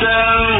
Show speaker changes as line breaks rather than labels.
send